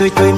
mưa tôi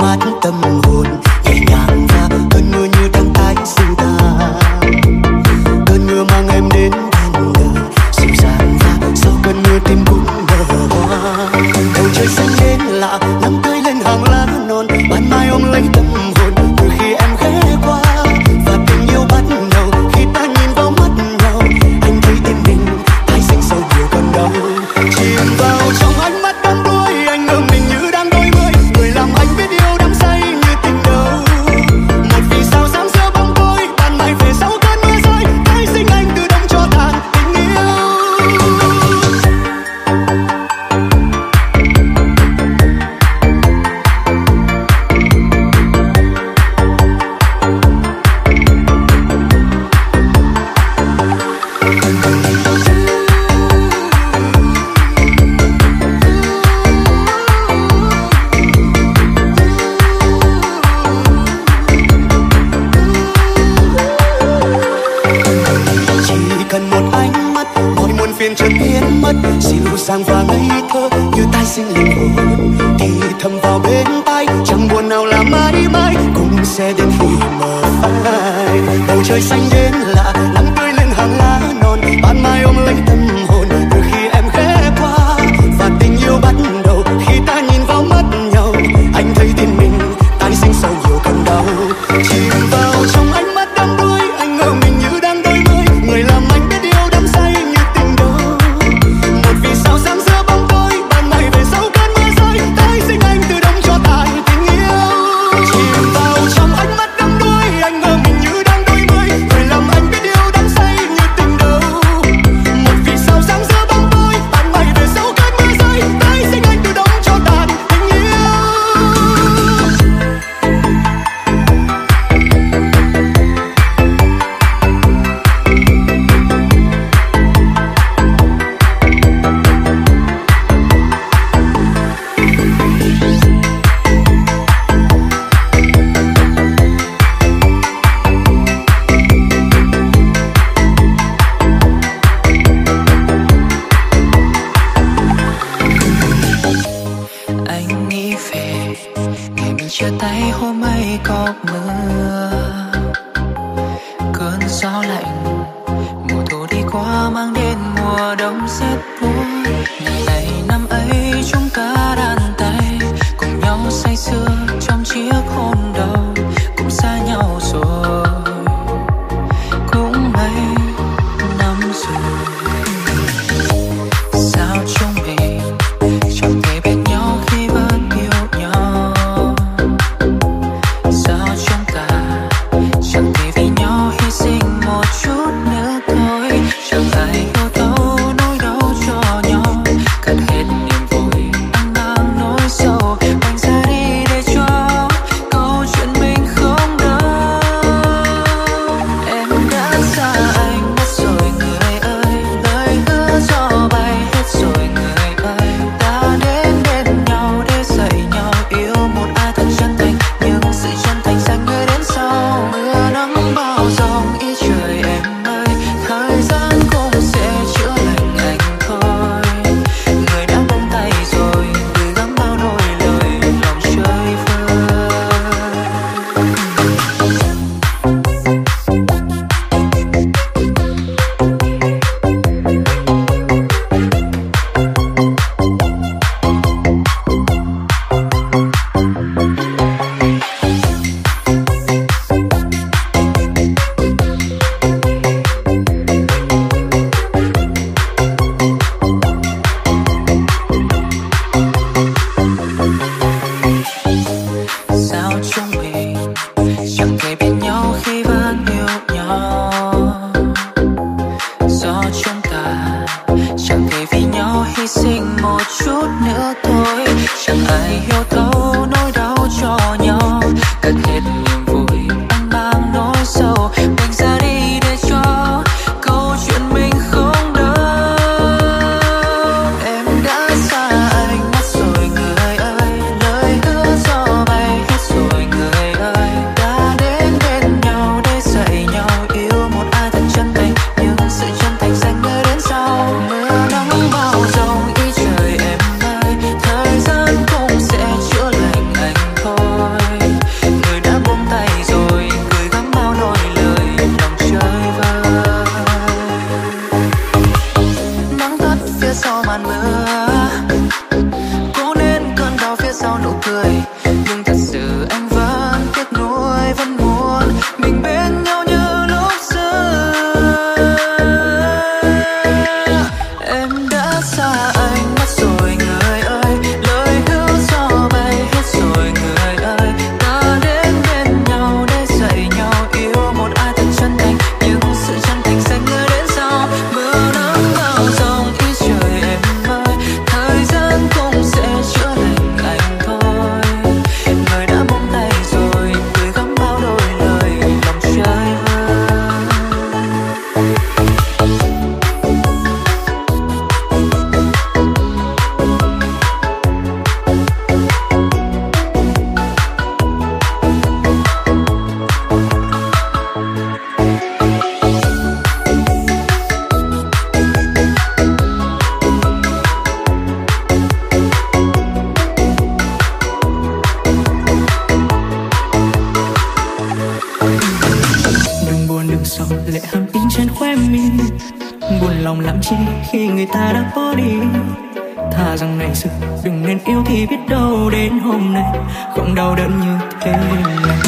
thì biết đâu đến hôm nay không đau đớn như thế. này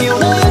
điều đây